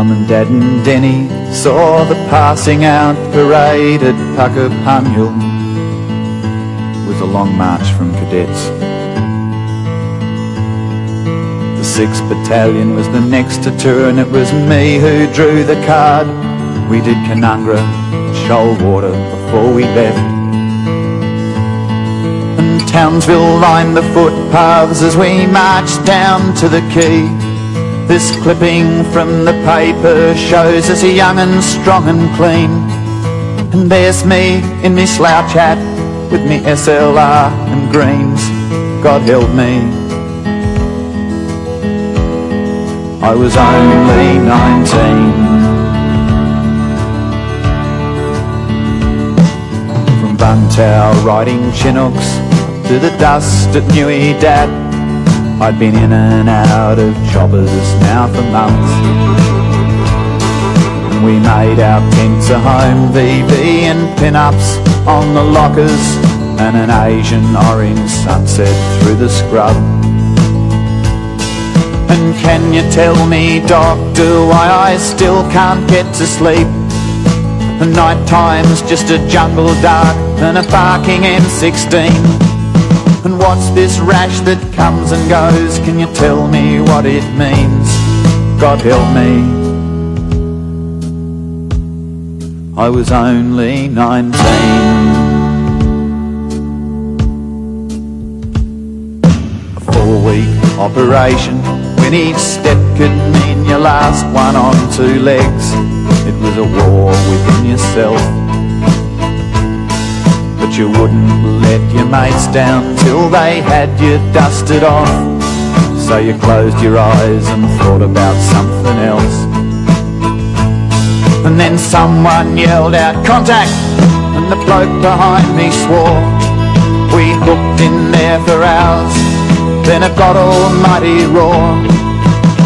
Mum and Dad and Denny saw the passing out parade at Puckapunyal. It was a long march from cadets. The 6th Battalion was the next to turn. It was me who drew the card. We did Canungra, Shoalwater before we left. And Townsville lined the footpaths as we marched down to the quay. This clipping from the paper shows us young and strong and clean. And there's me in me slouch hat with me SLR and greens. God help me. I was only 19. From Buntow riding Chinooks to the dust at Newey Dat. I'd been in and out of choppers now for months. We made our tents a home, VB and pin-ups on the lockers, and an Asian orange sunset through the scrub. And can you tell me, doctor, why I still can't get to sleep? The night time's just a jungle dark and a barking M16. And what's this rash that comes and goes? Can you tell me what it means? God help me. I was only 19. A four week operation when each step could mean your last one on two legs. It was a war within yourself. But you wouldn't let your mates down till they had you dusted off. So you closed your eyes and thought about something else. And then someone yelled out, contact! And the bloke behind me swore. We hooked in there for hours, then it got almighty raw.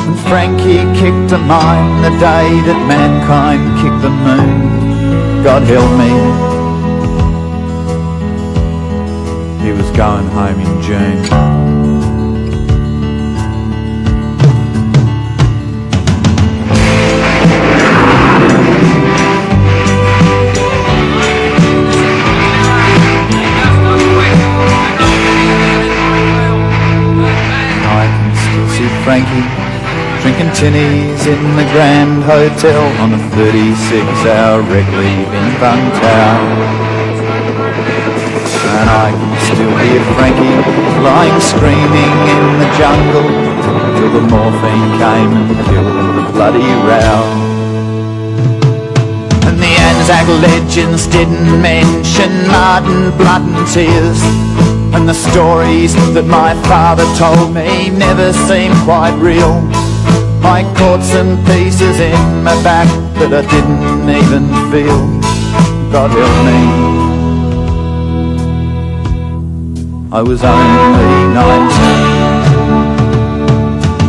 And Frankie kicked a mine the day that mankind kicked the moon. God help me. Going home in June. Frankie drinking tinnies in the Grand Hotel on a 36-hour rec leave in Buntown. And I can still hear Frankie lying screaming in the jungle till the morphine came and killed the bloody row. And the Anzac legends didn't mention mud and blood and tears. And the stories that my father told me never seemed quite real. I caught some pieces in my back that I didn't even feel. God help me. I was only 19.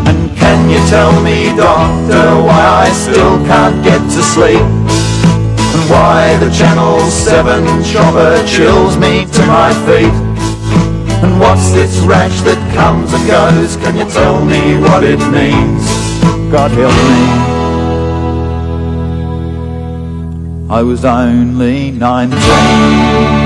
And can you tell me, doctor, why I still can't get to sleep? And why the Channel 7 chopper chills me to my feet? And what's this rash that comes and goes? Can you tell me what it means? God help me. I was only 19.